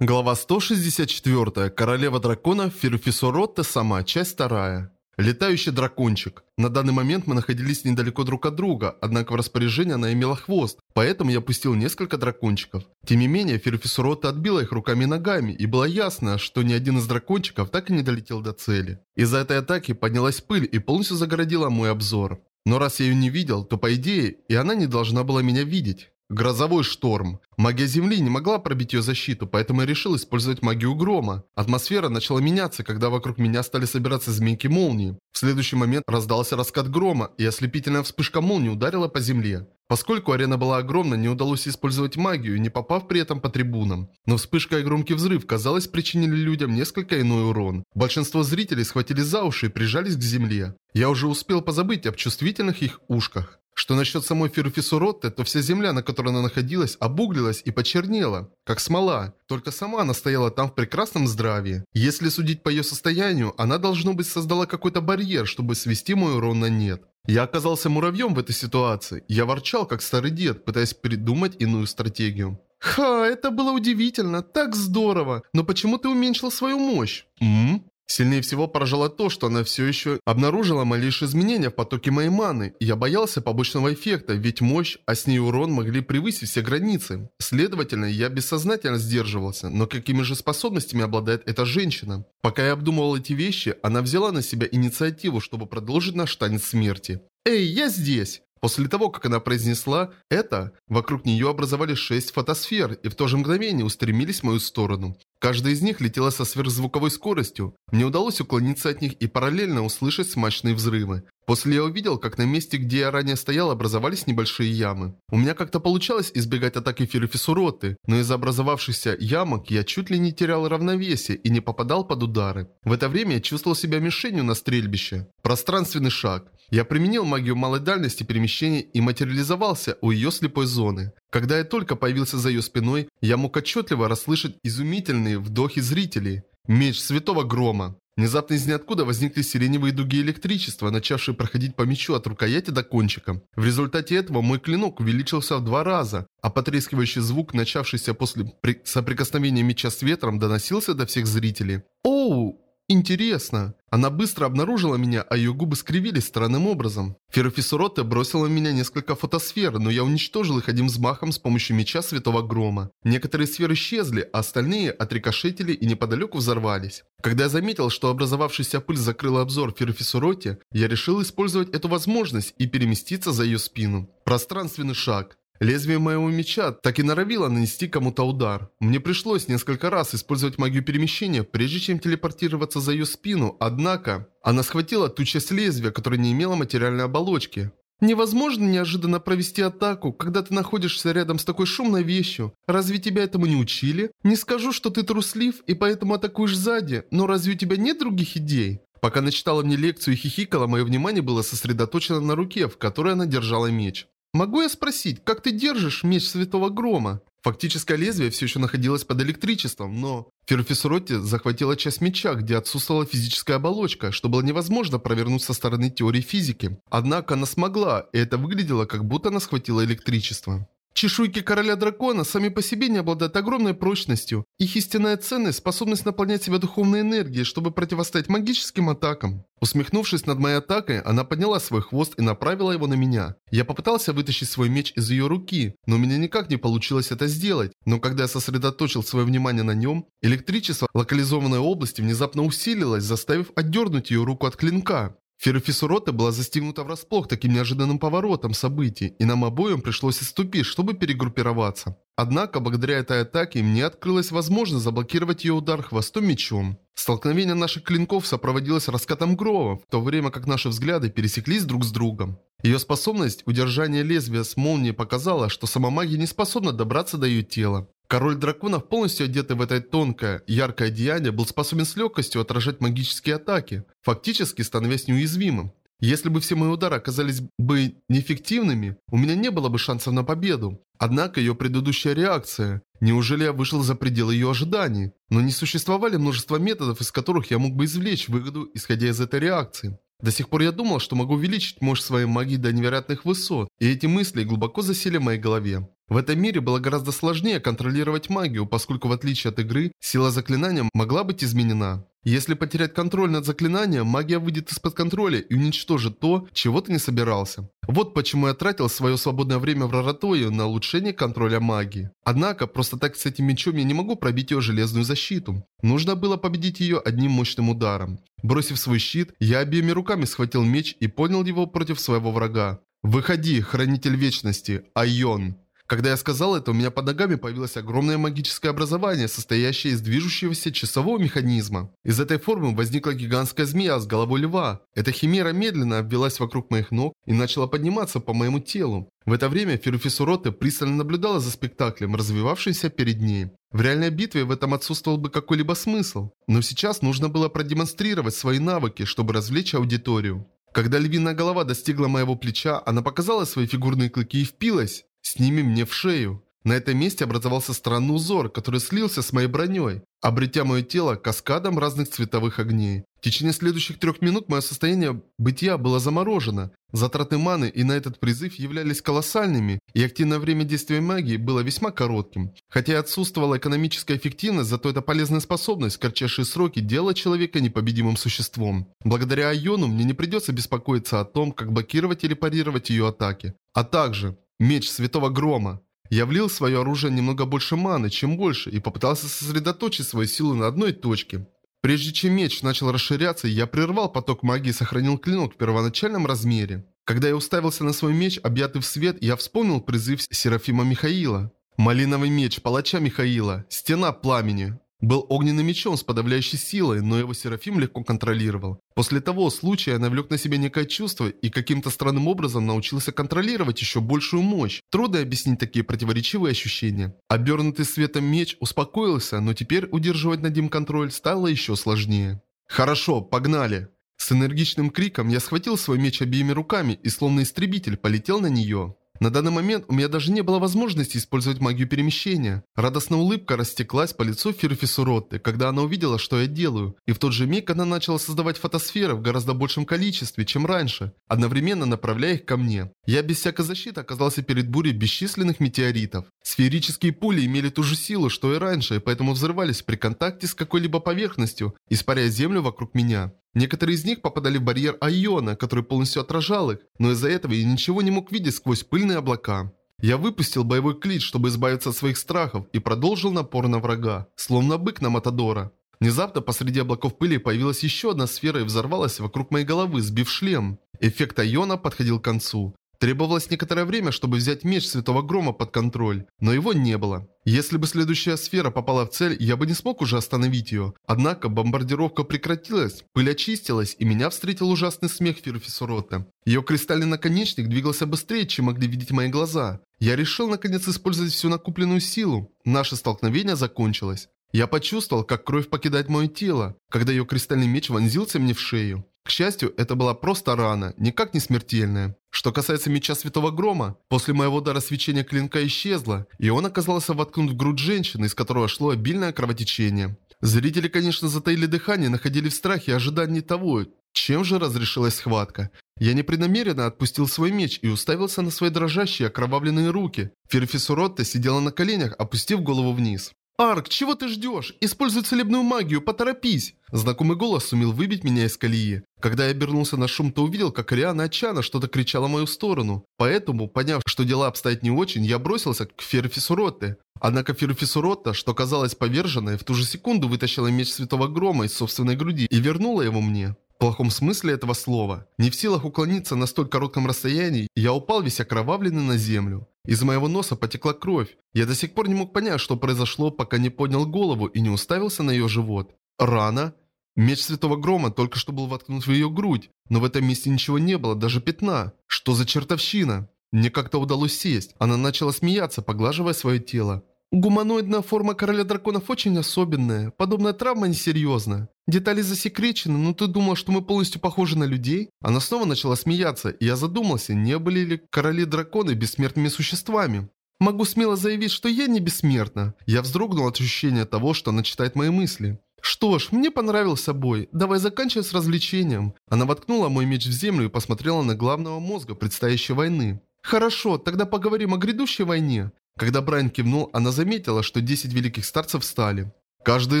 Глава 164. Королева драконов Ферфисоротте сама. Часть 2. Летающий дракончик. На данный момент мы находились недалеко друг от друга, однако в распоряжении она имела хвост, поэтому я пустил несколько дракончиков. Тем не менее, Ферфисуротта отбила их руками и ногами, и было ясно, что ни один из дракончиков так и не долетел до цели. Из-за этой атаки поднялась пыль и полностью загородила мой обзор. Но раз я ее не видел, то по идее, и она не должна была меня видеть. Грозовой шторм. Магия Земли не могла пробить ее защиту, поэтому я решил использовать магию грома. Атмосфера начала меняться, когда вокруг меня стали собираться змейки молнии. В следующий момент раздался раскат грома, и ослепительная вспышка молнии ударила по земле. Поскольку арена была огромна, не удалось использовать магию, не попав при этом по трибунам. Но вспышка и громкий взрыв, казалось, причинили людям несколько иной урон. Большинство зрителей схватили за уши и прижались к земле. Я уже успел позабыть об чувствительных их ушках. Что насчет самой Ферфисуротте, то вся земля, на которой она находилась, обуглилась и почернела, как смола. Только сама она стояла там в прекрасном здравии. Если судить по ее состоянию, она, должно быть, создала какой-то барьер, чтобы свести мой урон на нет. Я оказался муравьем в этой ситуации. Я ворчал, как старый дед, пытаясь придумать иную стратегию. «Ха, это было удивительно, так здорово! Но почему ты уменьшил свою мощь?» «М? Сильнее всего поражало то, что она все еще обнаружила малейшие изменения в потоке моей маны. Я боялся побочного эффекта, ведь мощь, а с ней урон могли превысить все границы. Следовательно, я бессознательно сдерживался, но какими же способностями обладает эта женщина? Пока я обдумывал эти вещи, она взяла на себя инициативу, чтобы продолжить наш танец смерти. «Эй, я здесь!» После того, как она произнесла это, вокруг нее образовались шесть фотосфер и в то же мгновение устремились в мою сторону. Каждая из них летела со сверхзвуковой скоростью. Мне удалось уклониться от них и параллельно услышать смачные взрывы. После я увидел, как на месте, где я ранее стоял, образовались небольшие ямы. У меня как-то получалось избегать атаки Ферифисуроты, но из-за образовавшихся ямок я чуть ли не терял равновесие и не попадал под удары. В это время я чувствовал себя мишенью на стрельбище. Пространственный шаг. Я применил магию малой дальности перемещения и материализовался у ее слепой зоны. Когда я только появился за ее спиной, я мог отчетливо расслышать изумительные вдохи зрителей. Меч Святого Грома. Внезапно из ниоткуда возникли сиреневые дуги электричества, начавшие проходить по мечу от рукояти до кончика. В результате этого мой клинок увеличился в два раза, а потрескивающий звук, начавшийся после соприкосновения меча с ветром, доносился до всех зрителей. «Оу, Интересно. Она быстро обнаружила меня, а ее губы скривились странным образом. Ферофисуроте бросила в меня несколько фотосфер, но я уничтожил их одним взмахом с помощью меча Святого Грома. Некоторые сферы исчезли, а остальные отрикошетили и неподалеку взорвались. Когда я заметил, что образовавшаяся пыль закрыла обзор Ферофисуроте, я решил использовать эту возможность и переместиться за ее спину. Пространственный шаг. Лезвие моего меча так и норовило нанести кому-то удар. Мне пришлось несколько раз использовать магию перемещения, прежде чем телепортироваться за ее спину, однако она схватила ту часть лезвия, которая не имела материальной оболочки. Невозможно неожиданно провести атаку, когда ты находишься рядом с такой шумной вещью. Разве тебя этому не учили? Не скажу, что ты труслив и поэтому атакуешь сзади, но разве у тебя нет других идей? Пока она читала мне лекцию и хихикала, мое внимание было сосредоточено на руке, в которой она держала меч. «Могу я спросить, как ты держишь меч Святого Грома?» Фактическое лезвие все еще находилось под электричеством, но Ферфисроти захватила часть меча, где отсутствовала физическая оболочка, что было невозможно провернуть со стороны теории физики. Однако она смогла, и это выглядело, как будто она схватила электричество. Чешуйки короля дракона сами по себе не обладают огромной прочностью. Их истинная ценность – способность наполнять себя духовной энергией, чтобы противостоять магическим атакам. Усмехнувшись над моей атакой, она подняла свой хвост и направила его на меня. Я попытался вытащить свой меч из ее руки, но у меня никак не получилось это сделать. Но когда я сосредоточил свое внимание на нем, электричество локализованной области внезапно усилилось, заставив отдернуть ее руку от клинка. Феррофисурота была застигнута врасплох таким неожиданным поворотом событий, и нам обоим пришлось отступить, чтобы перегруппироваться. Однако, благодаря этой атаке, мне открылась возможность заблокировать ее удар хвостом мечом. Столкновение наших клинков сопроводилось раскатом грома, в то время как наши взгляды пересеклись друг с другом. Ее способность удержания лезвия с молнией показала, что сама магия не способна добраться до ее тела. Король драконов, полностью одетый в это тонкое, яркое одеяние, был способен с легкостью отражать магические атаки, фактически становясь неуязвимым. Если бы все мои удары оказались бы неэффективными, у меня не было бы шансов на победу. Однако ее предыдущая реакция... Неужели я вышел за пределы ее ожиданий? Но не существовали множество методов, из которых я мог бы извлечь выгоду, исходя из этой реакции. До сих пор я думал, что могу увеличить мощь своей магии до невероятных высот, и эти мысли глубоко засели в моей голове. В этом мире было гораздо сложнее контролировать магию, поскольку в отличие от игры, сила заклинания могла быть изменена. Если потерять контроль над заклинанием, магия выйдет из-под контроля и уничтожит то, чего ты не собирался. Вот почему я тратил свое свободное время в Раратое на улучшение контроля магии. Однако, просто так с этим мечом я не могу пробить ее железную защиту. Нужно было победить ее одним мощным ударом. Бросив свой щит, я обеими руками схватил меч и поднял его против своего врага. «Выходи, Хранитель Вечности, Айон!» Когда я сказал это, у меня под ногами появилось огромное магическое образование, состоящее из движущегося часового механизма. Из этой формы возникла гигантская змея с головой льва. Эта химера медленно обвелась вокруг моих ног и начала подниматься по моему телу. В это время Ферфисуроте пристально наблюдала за спектаклем, развивавшимся перед ней. В реальной битве в этом отсутствовал бы какой-либо смысл. Но сейчас нужно было продемонстрировать свои навыки, чтобы развлечь аудиторию. Когда львиная голова достигла моего плеча, она показала свои фигурные клыки и впилась с ними мне в шею. На этом месте образовался странный узор, который слился с моей броней, обретя мое тело каскадом разных цветовых огней. В течение следующих трех минут мое состояние бытия было заморожено. Затраты маны и на этот призыв являлись колоссальными, и активное время действия магии было весьма коротким. Хотя и отсутствовала экономическая эффективность, зато эта полезная способность в кратчайшие сроки делала человека непобедимым существом. Благодаря Айону мне не придется беспокоиться о том, как блокировать или парировать ее атаки. А также Меч Святого Грома. Я влил в свое оружие немного больше маны, чем больше, и попытался сосредоточить свою силу на одной точке. Прежде чем меч начал расширяться, я прервал поток магии и сохранил клинок в первоначальном размере. Когда я уставился на свой меч, объятый в свет, я вспомнил призыв Серафима Михаила. Малиновый меч палача Михаила, стена пламени был огненным мечом с подавляющей силой, но его Серафим легко контролировал. После того случая навлек на себя некое чувство и каким-то странным образом научился контролировать еще большую мощь. Трудно объяснить такие противоречивые ощущения. Обернутый светом меч успокоился, но теперь удерживать над ним контроль стало еще сложнее. «Хорошо, погнали!» С энергичным криком я схватил свой меч обеими руками и словно истребитель полетел на нее. На данный момент у меня даже не было возможности использовать магию перемещения. Радостная улыбка растеклась по лицу Фирфисуротты, когда она увидела, что я делаю. И в тот же миг она начала создавать фотосферы в гораздо большем количестве, чем раньше, одновременно направляя их ко мне. Я без всякой защиты оказался перед бурей бесчисленных метеоритов. Сферические пули имели ту же силу, что и раньше, и поэтому взрывались при контакте с какой-либо поверхностью, испаряя землю вокруг меня. Некоторые из них попадали в барьер Айона, который полностью отражал их, но из-за этого я ничего не мог видеть сквозь пыльные облака. Я выпустил боевой клич, чтобы избавиться от своих страхов, и продолжил напор на врага, словно бык на Матадора. Внезапно посреди облаков пыли появилась еще одна сфера и взорвалась вокруг моей головы, сбив шлем. Эффект Айона подходил к концу. Требовалось некоторое время, чтобы взять меч Святого Грома под контроль, но его не было. Если бы следующая сфера попала в цель, я бы не смог уже остановить ее. Однако бомбардировка прекратилась, пыль очистилась, и меня встретил ужасный смех Фирфисурота. Ее кристальный наконечник двигался быстрее, чем могли видеть мои глаза. Я решил наконец использовать всю накопленную силу. Наше столкновение закончилось. Я почувствовал, как кровь покидает мое тело, когда ее кристальный меч вонзился мне в шею. К счастью, это была просто рана, никак не смертельная. Что касается меча Святого Грома, после моего удара свечение клинка исчезло, и он оказался воткнут в грудь женщины, из которого шло обильное кровотечение. Зрители, конечно, затаили дыхание, находили в страхе и ожидании того, чем же разрешилась схватка. Я непреднамеренно отпустил свой меч и уставился на свои дрожащие окровавленные руки. Ферфисуротта сидела на коленях, опустив голову вниз. «Арк, чего ты ждешь? Используй целебную магию, поторопись!» Знакомый голос сумел выбить меня из колеи. Когда я обернулся на шум, то увидел, как Риана Ачана что-то кричала в мою сторону. Поэтому, поняв, что дела обстоят не очень, я бросился к Ферфисуротте. Однако Ферфисуротта, что казалось поверженной, в ту же секунду вытащила меч Святого Грома из собственной груди и вернула его мне. В плохом смысле этого слова. Не в силах уклониться на столь коротком расстоянии, я упал весь окровавленный на землю. Из моего носа потекла кровь. Я до сих пор не мог понять, что произошло, пока не поднял голову и не уставился на ее живот. Рана? Меч Святого Грома только что был воткнут в ее грудь, но в этом месте ничего не было, даже пятна. Что за чертовщина? Мне как-то удалось сесть. Она начала смеяться, поглаживая свое тело. Гуманоидная форма короля драконов очень особенная. Подобная травма несерьезна. Детали засекречены, но ты думал, что мы полностью похожи на людей? Она снова начала смеяться, и я задумался, не были ли короли-драконы бессмертными существами. Могу смело заявить, что я не бессмертна. Я вздрогнул от ощущения того, что она читает мои мысли. Что ж, мне понравился бой. Давай заканчивай с развлечением. Она воткнула мой меч в землю и посмотрела на главного мозга предстоящей войны. Хорошо, тогда поговорим о грядущей войне. Когда Брайан кивнул, она заметила, что 10 великих старцев встали. Каждый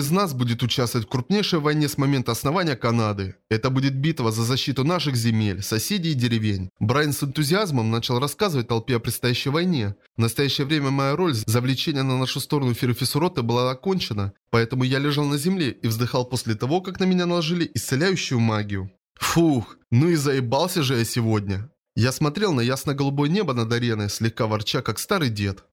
из нас будет участвовать в крупнейшей войне с момента основания Канады. Это будет битва за защиту наших земель, соседей и деревень. Брайан с энтузиазмом начал рассказывать толпе о предстоящей войне. В настоящее время моя роль завлечения на нашу сторону Феррофисурота была окончена, поэтому я лежал на земле и вздыхал после того, как на меня наложили исцеляющую магию. Фух, ну и заебался же я сегодня. Я смотрел на ясно-голубое небо над ареной, слегка ворча, как старый дед.